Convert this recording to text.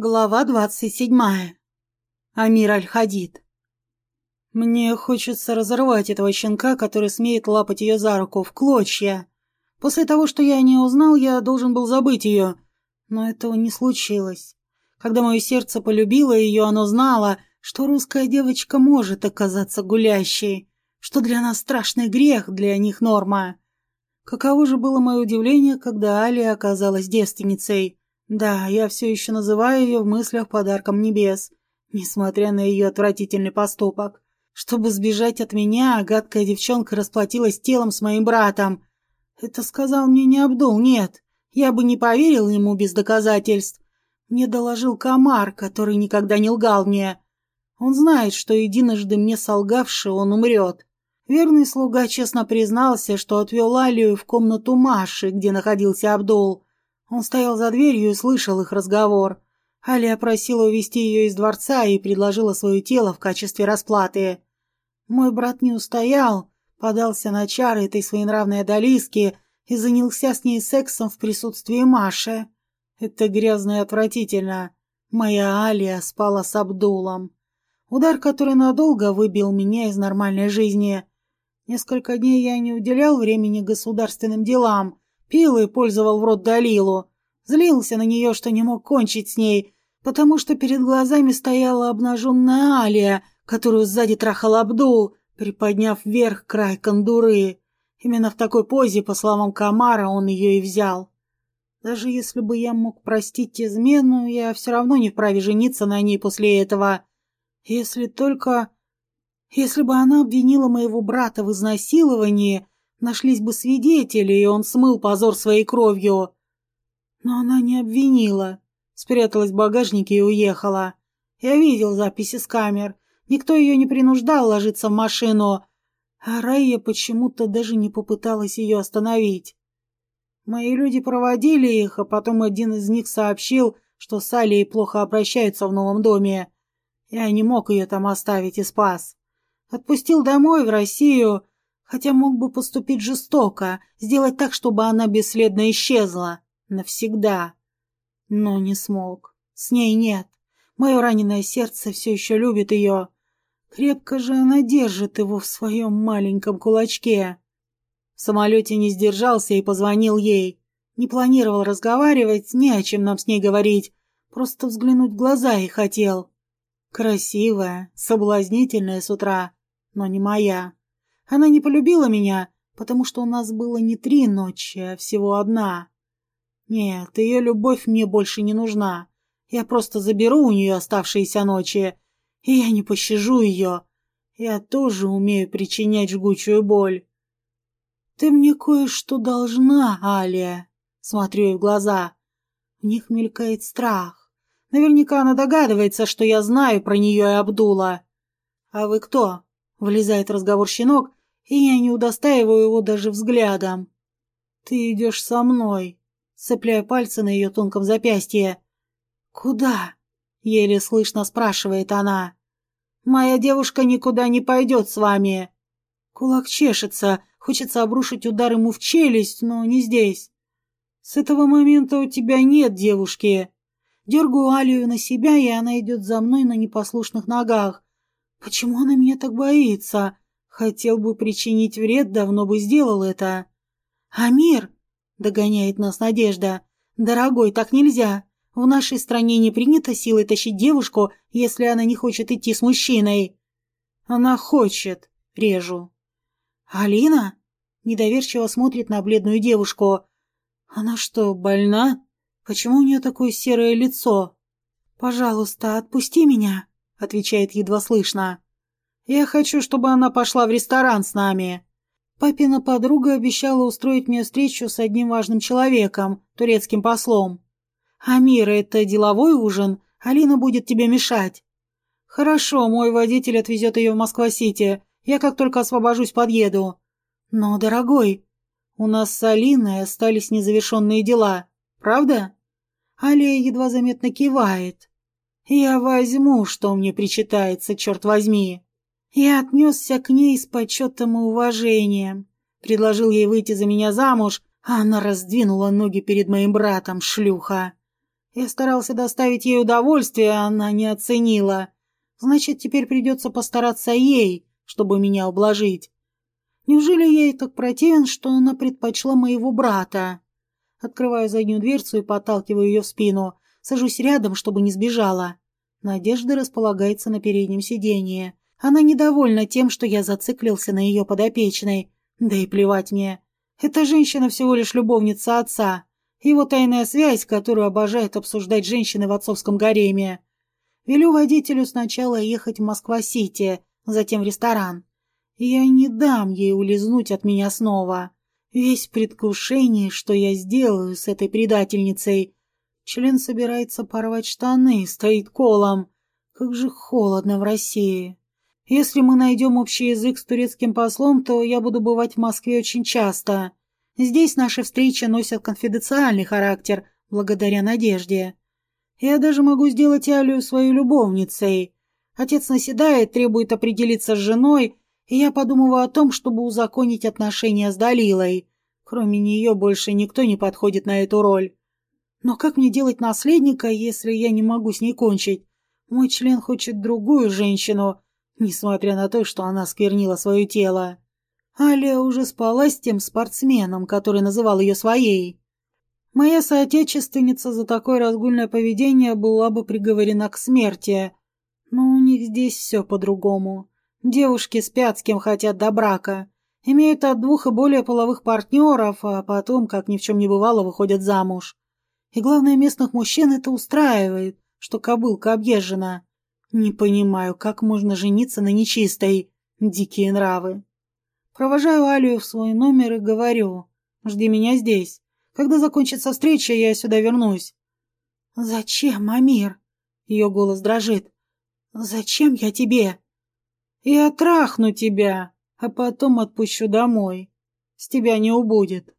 Глава двадцать седьмая. Амир Аль-Хадид. Мне хочется разорвать этого щенка, который смеет лапать ее за руку, в клочья. После того, что я не узнал, я должен был забыть ее. Но этого не случилось. Когда мое сердце полюбило ее, оно знало, что русская девочка может оказаться гулящей, что для нас страшный грех, для них норма. Каково же было мое удивление, когда Алия оказалась девственницей. Да, я все еще называю ее в мыслях подарком небес, несмотря на ее отвратительный поступок. Чтобы сбежать от меня, гадкая девчонка расплатилась телом с моим братом. Это сказал мне не Абдул, нет. Я бы не поверил ему без доказательств. Мне доложил комар, который никогда не лгал мне. Он знает, что единожды мне солгавший он умрет. Верный слуга честно признался, что отвел Алию в комнату Маши, где находился Абдул. Он стоял за дверью и слышал их разговор. Алия просила увести ее из дворца и предложила свое тело в качестве расплаты. Мой брат не устоял, подался на чары этой своенравной одолиски и занялся с ней сексом в присутствии Маши. Это грязно и отвратительно. Моя Алия спала с Абдулом. Удар, который надолго выбил меня из нормальной жизни. Несколько дней я не уделял времени государственным делам, Пил и пользовал в рот Далилу. Злился на нее, что не мог кончить с ней, потому что перед глазами стояла обнаженная Алия, которую сзади трахал Абдул, приподняв вверх край кондуры. Именно в такой позе, по словам Камара, он ее и взял. Даже если бы я мог простить измену, я все равно не вправе жениться на ней после этого. Если только... Если бы она обвинила моего брата в изнасиловании, Нашлись бы свидетели, и он смыл позор своей кровью. Но она не обвинила. Спряталась в багажнике и уехала. Я видел записи с камер. Никто ее не принуждал ложиться в машину. А Райя почему-то даже не попыталась ее остановить. Мои люди проводили их, а потом один из них сообщил, что с Алией плохо обращаются в новом доме. Я не мог ее там оставить и спас. Отпустил домой, в Россию, Хотя мог бы поступить жестоко, сделать так, чтобы она бесследно исчезла. Навсегда. Но не смог. С ней нет. Мое раненое сердце все еще любит ее. Крепко же она держит его в своем маленьком кулачке. В самолете не сдержался и позвонил ей. Не планировал разговаривать, не о чем нам с ней говорить. Просто взглянуть в глаза и хотел. Красивая, соблазнительная с утра, но не моя. Она не полюбила меня, потому что у нас было не три ночи, а всего одна. Нет, ее любовь мне больше не нужна. Я просто заберу у нее оставшиеся ночи, и я не пощажу ее. Я тоже умею причинять жгучую боль. Ты мне кое-что должна, Алия. Смотрю ей в глаза. В них мелькает страх. Наверняка она догадывается, что я знаю про нее и Абдула. А вы кто? Влезает разговор щенок, и я не удостаиваю его даже взглядом. «Ты идешь со мной», — цепляя пальцы на ее тонком запястье. «Куда?» — еле слышно спрашивает она. «Моя девушка никуда не пойдет с вами». Кулак чешется, хочется обрушить удар ему в челюсть, но не здесь. «С этого момента у тебя нет девушки». Дергаю Алию на себя, и она идет за мной на непослушных ногах. Почему она меня так боится? Хотел бы причинить вред, давно бы сделал это. «Амир!» — догоняет нас Надежда. «Дорогой, так нельзя. В нашей стране не принято силой тащить девушку, если она не хочет идти с мужчиной». «Она хочет», — режу. «Алина?» — недоверчиво смотрит на бледную девушку. «Она что, больна? Почему у нее такое серое лицо?» «Пожалуйста, отпусти меня», — отвечает едва слышно. Я хочу, чтобы она пошла в ресторан с нами. Папина подруга обещала устроить мне встречу с одним важным человеком, турецким послом. Амира, это деловой ужин, Алина будет тебе мешать. Хорошо, мой водитель отвезет ее в Москва-Сити. Я как только освобожусь, подъеду. Но, дорогой, у нас с Алиной остались незавершенные дела, правда? Алия едва заметно кивает. Я возьму, что мне причитается, черт возьми. Я отнесся к ней с почетом и уважением. Предложил ей выйти за меня замуж, а она раздвинула ноги перед моим братом, шлюха. Я старался доставить ей удовольствие, а она не оценила. Значит, теперь придется постараться ей, чтобы меня ублажить. Неужели ей так противен, что она предпочла моего брата? Открываю заднюю дверцу и подталкиваю ее в спину. Сажусь рядом, чтобы не сбежала. Надежда располагается на переднем сиденье. Она недовольна тем, что я зациклился на ее подопечной. Да и плевать мне. Эта женщина всего лишь любовница отца. Его тайная связь, которую обожают обсуждать женщины в отцовском гареме. Велю водителю сначала ехать в Москва-Сити, затем в ресторан. Я не дам ей улизнуть от меня снова. Весь предвкушение, что я сделаю с этой предательницей. Член собирается порвать штаны, стоит колом. Как же холодно в России. Если мы найдем общий язык с турецким послом, то я буду бывать в Москве очень часто. Здесь наши встречи носят конфиденциальный характер, благодаря Надежде. Я даже могу сделать Алию своей любовницей. Отец наседает, требует определиться с женой, и я подумываю о том, чтобы узаконить отношения с Далилой. Кроме нее больше никто не подходит на эту роль. Но как мне делать наследника, если я не могу с ней кончить? Мой член хочет другую женщину, несмотря на то, что она сквернила свое тело. Аля уже спала с тем спортсменом, который называл ее своей. Моя соотечественница за такое разгульное поведение была бы приговорена к смерти. Но у них здесь все по-другому. Девушки спят с кем хотят до брака, имеют от двух и более половых партнеров, а потом, как ни в чем не бывало, выходят замуж. И главное, местных мужчин это устраивает, что кобылка объезжена. Не понимаю, как можно жениться на нечистой. Дикие нравы. Провожаю Алию в свой номер и говорю. Жди меня здесь. Когда закончится встреча, я сюда вернусь. Зачем, Амир? Ее голос дрожит. Зачем я тебе? Я трахну тебя, а потом отпущу домой. С тебя не убудет.